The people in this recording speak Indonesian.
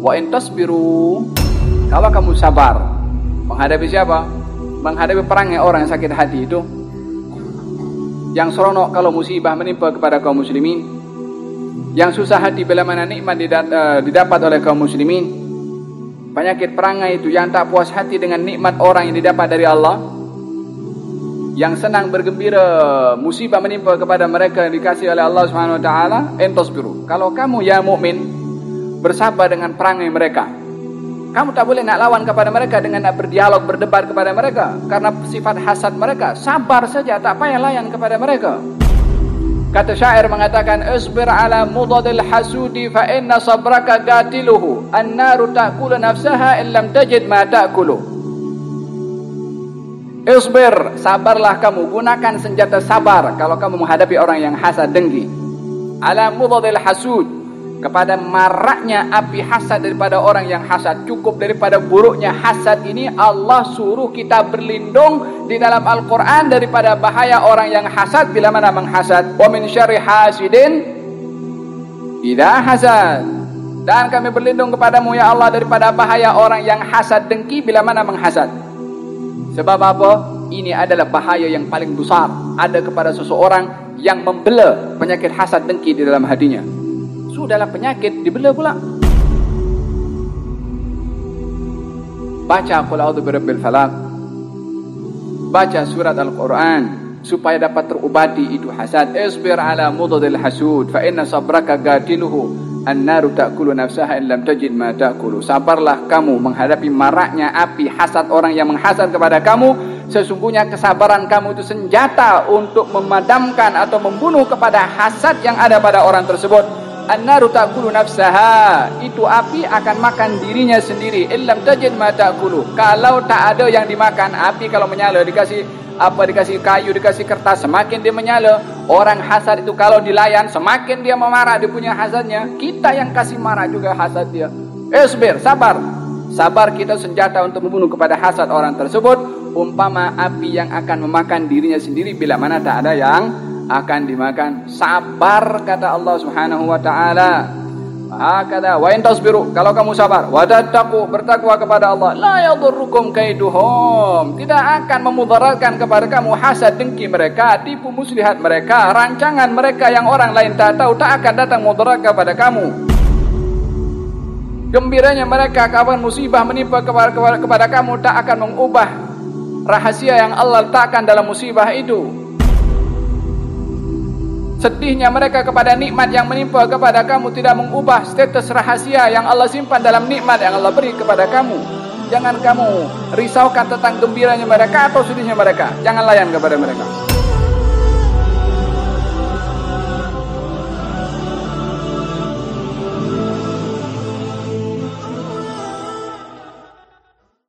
Wa in tasbiru kalau kamu sabar menghadapi siapa? Menghadapi perangnya orang yang sakit hati itu. Yang seronok kalau musibah menimpa kepada kaum muslimin. Yang susah hati bila mana nikmat eh, didapat oleh kaum muslimin. Penyakit perangai itu yang tak puas hati dengan nikmat orang yang didapat dari Allah. Yang senang bergembira musibah menimpa kepada mereka yang dikasih oleh Allah Subhanahu wa taala, entos biru. Kalau kamu ya mukmin bersabar dengan perangai mereka. Kamu tak boleh nak lawan kepada mereka dengan nak berdialog, berdebat kepada mereka karena sifat hasad mereka. Sabar saja, tak payah layan kepada mereka. Kata syair mengatakan Isbir ala mudadil hasudi fa inna sabraka gatiluhu An-naru ta'kulu nafsaha illam tajid ma ta'kulu Isbir, sabarlah kamu Gunakan senjata sabar Kalau kamu menghadapi orang yang hasad dengki Ala mudadil hasud kepada maraknya api hasad daripada orang yang hasad. Cukup daripada buruknya hasad ini Allah suruh kita berlindung di dalam Al-Qur'an daripada bahaya orang yang hasad bila mana menghasad. Wa min hasidin idza hasad. Dan kami berlindung kepadamu ya Allah daripada bahaya orang yang hasad dengki bila mana menghasad. Sebab apa? Ini adalah bahaya yang paling besar. Ada kepada seseorang yang membela penyakit hasad dengki di dalam hatinya dalam penyakit dibela pula. Baca qul a'udzu birabbil falaq. Baca surat Al-Qur'an supaya dapat terobati itu hasad. Isbir ala mudadil hasud fa inna sabraka gadiluhu An-naru ta'kulu nafsaha in lam tajid ma ta'kulu. Sabarlah kamu menghadapi maraknya api hasad orang yang menghasad kepada kamu. Sesungguhnya kesabaran kamu itu senjata untuk memadamkan atau membunuh kepada hasad yang ada pada orang tersebut. An-naru ta'kulu nafsaha. Itu api akan makan dirinya sendiri. Illam tajid ma ta'kulu. Kalau tak ada yang dimakan, api kalau menyala dikasih apa dikasih kayu, dikasih kertas, semakin dia menyala. Orang hasad itu kalau dilayan, semakin dia memarah dia punya hasadnya. Kita yang kasih marah juga hasad dia. Esber, sabar. Sabar kita senjata untuk membunuh kepada hasad orang tersebut. Umpama api yang akan memakan dirinya sendiri bila mana tak ada yang akan dimakan. Sabar kata Allah Subhanahu wa taala. Hakada wa in tasbiru kalau kamu sabar. Wa tattaqu bertakwa kepada Allah. La yadurrukum kaiduhum. Tidak akan memudaratkan kepada kamu hasad dengki mereka tipu muslihat mereka rancangan mereka yang orang lain tak tahu tak akan datang mudarat kepada kamu. Gembiranya mereka kapan musibah menimpa kepada, kepada, kepada kamu tak akan mengubah rahasia yang Allah letakkan dalam musibah itu Sedihnya mereka kepada nikmat yang menimpa kepada kamu tidak mengubah status rahasia yang Allah simpan dalam nikmat yang Allah beri kepada kamu. Jangan kamu risaukan tentang gembiranya mereka atau sedihnya mereka. Jangan layan kepada mereka.